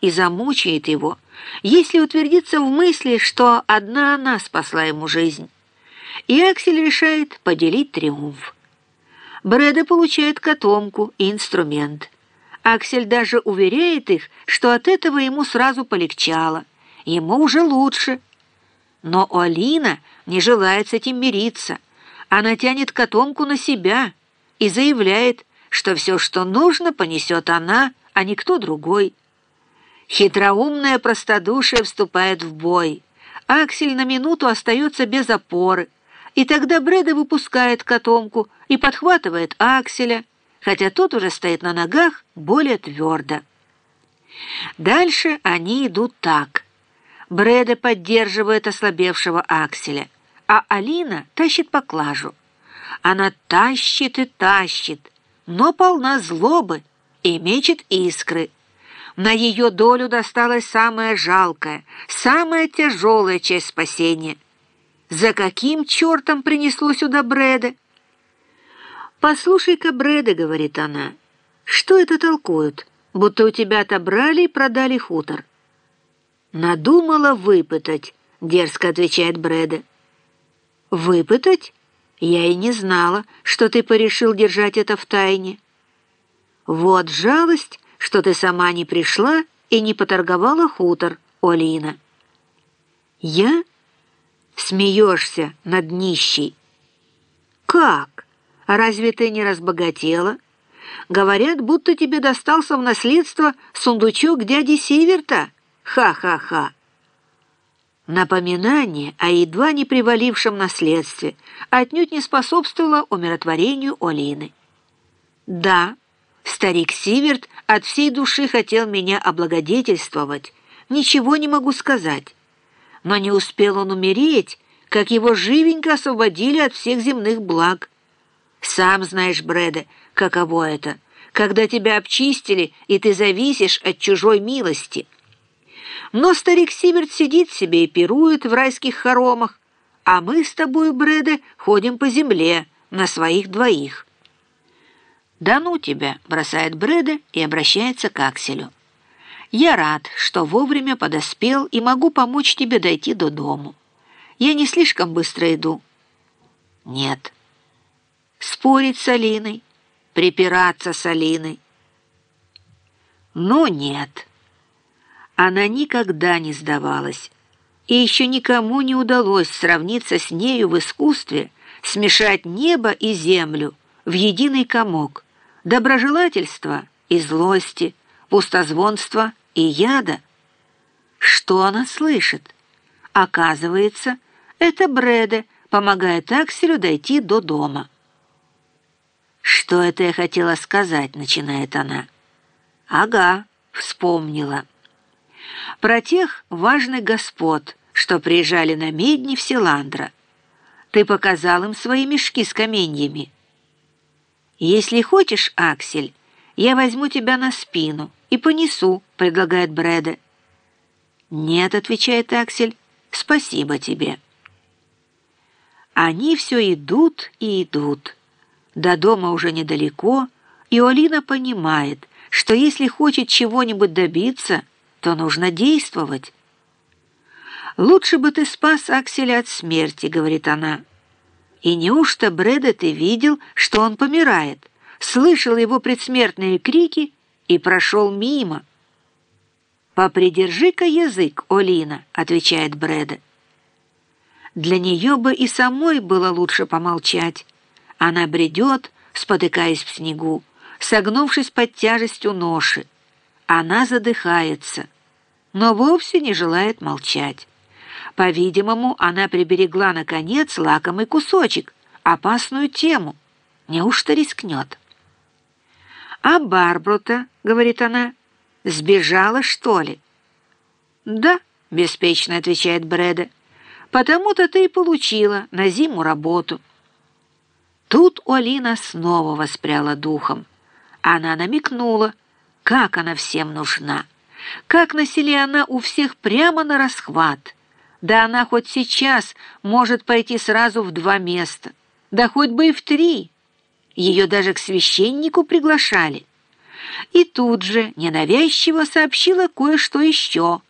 и замучает его, если утвердится в мысли, что одна она спасла ему жизнь. И Аксель решает поделить триумф. Брэда получает котомку и инструмент. Аксель даже уверяет их, что от этого ему сразу полегчало. Ему уже лучше. Но Алина не желает с этим мириться. Она тянет котомку на себя и заявляет, что все, что нужно, понесет она, а никто другой. Хитроумное простодушие вступает в бой. Аксель на минуту остается без опоры, и тогда Брэда выпускает котомку и подхватывает Акселя, хотя тот уже стоит на ногах более твердо. Дальше они идут так. Брэда поддерживает ослабевшего Акселя, а Алина тащит поклажу. Она тащит и тащит, но полна злобы и мечет искры. На ее долю досталась самая жалкая, самая тяжелая часть спасения. За каким чертом принесло сюда Брэда? «Послушай-ка, Брэда», — говорит она, — «что это толкуют, будто у тебя отобрали и продали хутор?» «Надумала выпытать», — дерзко отвечает Брэда. «Выпытать? Я и не знала, что ты порешил держать это в тайне. Вот жалость, что ты сама не пришла и не поторговала хутор, Олина. Я? Смеешься над нищей. Как? Разве ты не разбогатела? Говорят, будто тебе достался в наследство сундучок дяди Сиверта. Ха-ха-ха. Напоминание о едва не привалившем наследстве отнюдь не способствовало умиротворению Олины. Да, Старик Сиверт от всей души хотел меня облагодетельствовать. Ничего не могу сказать. Но не успел он умереть, как его живенько освободили от всех земных благ. Сам знаешь, Брэда, каково это, когда тебя обчистили, и ты зависишь от чужой милости. Но старик Сиверт сидит себе и пирует в райских хоромах, а мы с тобой, Брэда, ходим по земле на своих двоих». «Да ну тебя!» — бросает Брэда и обращается к Акселю. «Я рад, что вовремя подоспел и могу помочь тебе дойти до дому. Я не слишком быстро иду». «Нет». «Спорить с Алиной, припираться с Алиной». «Ну, нет». Она никогда не сдавалась, и еще никому не удалось сравниться с нею в искусстве смешать небо и землю в единый комок — доброжелательства и злости, пустозвонства и яда. Что она слышит? Оказывается, это Бреде помогает Акселю дойти до дома. «Что это я хотела сказать?» — начинает она. «Ага, вспомнила. Про тех важных господ, что приезжали на медни в Селандра. Ты показал им свои мешки с каменьями». «Если хочешь, Аксель, я возьму тебя на спину и понесу», — предлагает Брэда. «Нет», — отвечает Аксель, — «спасибо тебе». Они все идут и идут. До дома уже недалеко, и Олина понимает, что если хочет чего-нибудь добиться, то нужно действовать. «Лучше бы ты спас Акселя от смерти», — говорит она. И неужто, Брэда, ты видел, что он помирает, слышал его предсмертные крики и прошел мимо? «Попридержи-ка язык, Олина», — отвечает Брэда. Для нее бы и самой было лучше помолчать. Она бредет, спотыкаясь в снегу, согнувшись под тяжестью ноши. Она задыхается, но вовсе не желает молчать. По-видимому, она приберегла, наконец, лакомый кусочек, опасную тему. Неужто рискнет? «А Барбрута, — говорит она, — сбежала, что ли?» «Да», — беспечно отвечает Брэда, — «потому-то ты и получила на зиму работу». Тут Олина снова воспряла духом. Она намекнула, как она всем нужна, как на селе она у всех прямо на расхват — да она хоть сейчас может пойти сразу в два места, да хоть бы и в три. Ее даже к священнику приглашали. и тут же ненавязчиво сообщила кое-что еще,